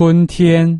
春天。